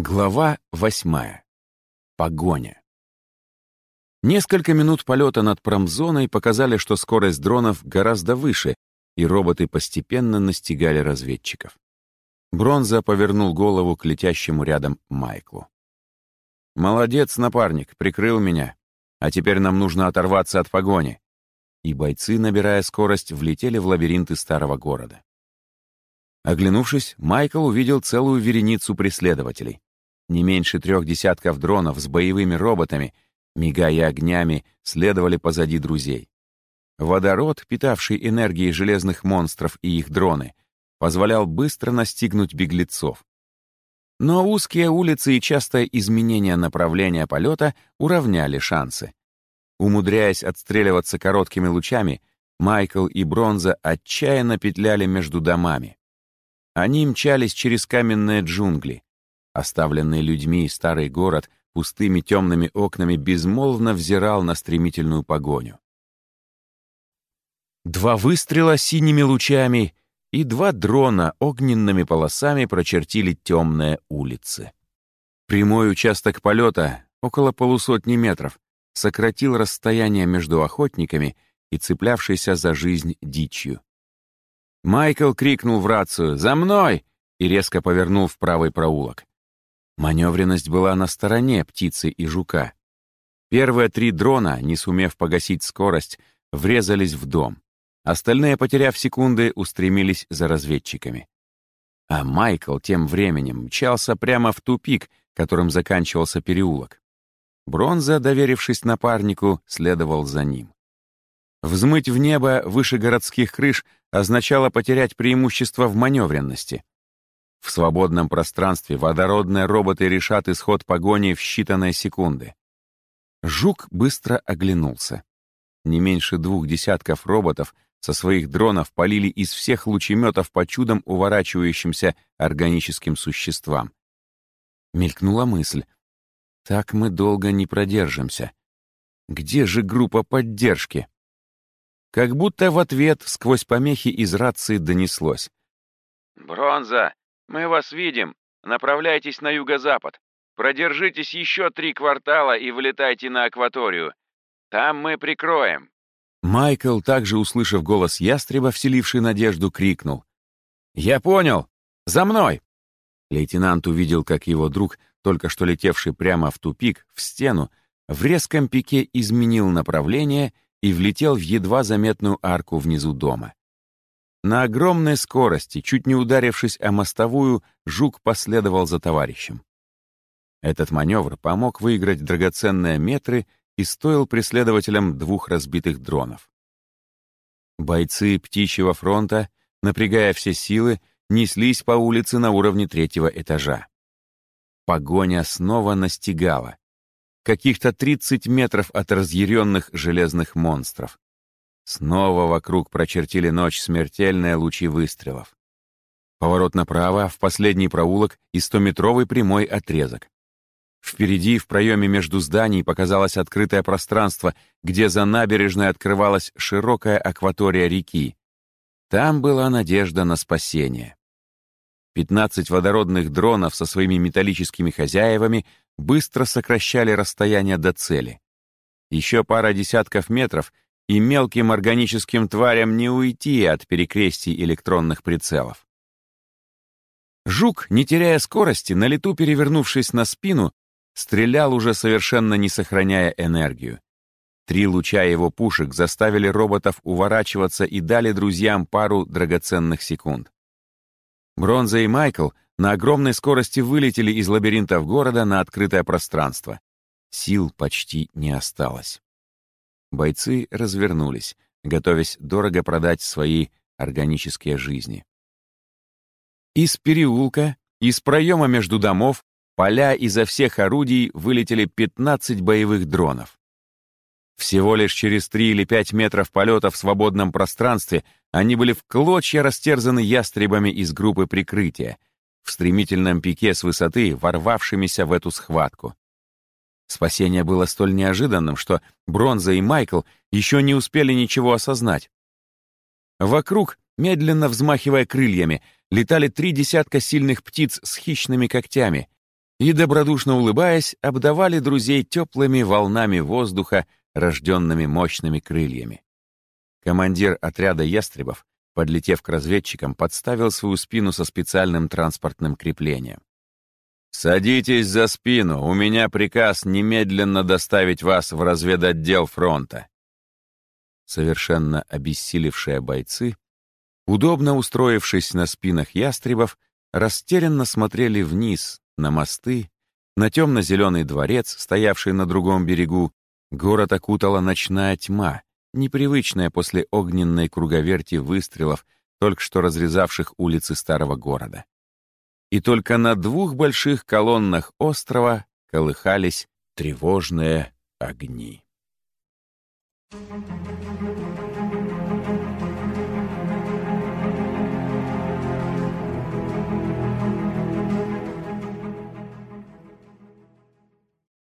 Глава восьмая. Погоня. Несколько минут полета над промзоной показали, что скорость дронов гораздо выше, и роботы постепенно настигали разведчиков. Бронза повернул голову к летящему рядом Майклу. «Молодец, напарник, прикрыл меня. А теперь нам нужно оторваться от погони». И бойцы, набирая скорость, влетели в лабиринты старого города. Оглянувшись, Майкл увидел целую вереницу преследователей. Не меньше трех десятков дронов с боевыми роботами, мигая огнями, следовали позади друзей. Водород, питавший энергией железных монстров и их дроны, позволял быстро настигнуть беглецов. Но узкие улицы и частое изменение направления полета уравняли шансы. Умудряясь отстреливаться короткими лучами, Майкл и Бронза отчаянно петляли между домами. Они мчались через каменные джунгли, Оставленный людьми старый город пустыми темными окнами безмолвно взирал на стремительную погоню. Два выстрела синими лучами и два дрона огненными полосами прочертили темные улицы. Прямой участок полета, около полусотни метров, сократил расстояние между охотниками и цеплявшейся за жизнь дичью. Майкл крикнул в рацию «За мной!» и резко повернул в правый проулок. Маневренность была на стороне птицы и жука. Первые три дрона, не сумев погасить скорость, врезались в дом. Остальные, потеряв секунды, устремились за разведчиками. А Майкл тем временем мчался прямо в тупик, которым заканчивался переулок. Бронза, доверившись напарнику, следовал за ним. Взмыть в небо выше городских крыш означало потерять преимущество в маневренности. В свободном пространстве водородные роботы решат исход погони в считанные секунды. Жук быстро оглянулся. Не меньше двух десятков роботов со своих дронов полили из всех лучеметов по чудом уворачивающимся органическим существам. Мелькнула мысль. Так мы долго не продержимся. Где же группа поддержки? Как будто в ответ сквозь помехи из рации донеслось. «Бронза, «Мы вас видим. Направляйтесь на юго-запад. Продержитесь еще три квартала и влетайте на акваторию. Там мы прикроем». Майкл, также услышав голос ястреба, вселивший надежду, крикнул. «Я понял! За мной!» Лейтенант увидел, как его друг, только что летевший прямо в тупик, в стену, в резком пике изменил направление и влетел в едва заметную арку внизу дома. На огромной скорости, чуть не ударившись о мостовую, жук последовал за товарищем. Этот маневр помог выиграть драгоценные метры и стоил преследователям двух разбитых дронов. Бойцы птичьего фронта, напрягая все силы, неслись по улице на уровне третьего этажа. Погоня снова настигала. Каких-то 30 метров от разъяренных железных монстров. Снова вокруг прочертили ночь смертельные лучи выстрелов. Поворот направо, в последний проулок и стометровый прямой отрезок. Впереди, в проеме между зданий, показалось открытое пространство, где за набережной открывалась широкая акватория реки. Там была надежда на спасение. Пятнадцать водородных дронов со своими металлическими хозяевами быстро сокращали расстояние до цели. Еще пара десятков метров — и мелким органическим тварям не уйти от перекрестий электронных прицелов. Жук, не теряя скорости, на лету перевернувшись на спину, стрелял уже совершенно не сохраняя энергию. Три луча его пушек заставили роботов уворачиваться и дали друзьям пару драгоценных секунд. Бронза и Майкл на огромной скорости вылетели из лабиринтов города на открытое пространство. Сил почти не осталось. Бойцы развернулись, готовясь дорого продать свои органические жизни. Из переулка, из проема между домов, поля изо всех орудий вылетели 15 боевых дронов. Всего лишь через 3 или 5 метров полета в свободном пространстве они были в клочья растерзаны ястребами из группы прикрытия, в стремительном пике с высоты, ворвавшимися в эту схватку. Спасение было столь неожиданным, что Бронза и Майкл еще не успели ничего осознать. Вокруг, медленно взмахивая крыльями, летали три десятка сильных птиц с хищными когтями. и, добродушно улыбаясь, обдавали друзей теплыми волнами воздуха, рожденными мощными крыльями. Командир отряда ястребов, подлетев к разведчикам, подставил свою спину со специальным транспортным креплением. «Садитесь за спину, у меня приказ немедленно доставить вас в разведотдел фронта». Совершенно обессилевшие бойцы, удобно устроившись на спинах ястребов, растерянно смотрели вниз, на мосты, на темно-зеленый дворец, стоявший на другом берегу, город окутала ночная тьма, непривычная после огненной круговерти выстрелов, только что разрезавших улицы старого города и только на двух больших колоннах острова колыхались тревожные огни. Thank you.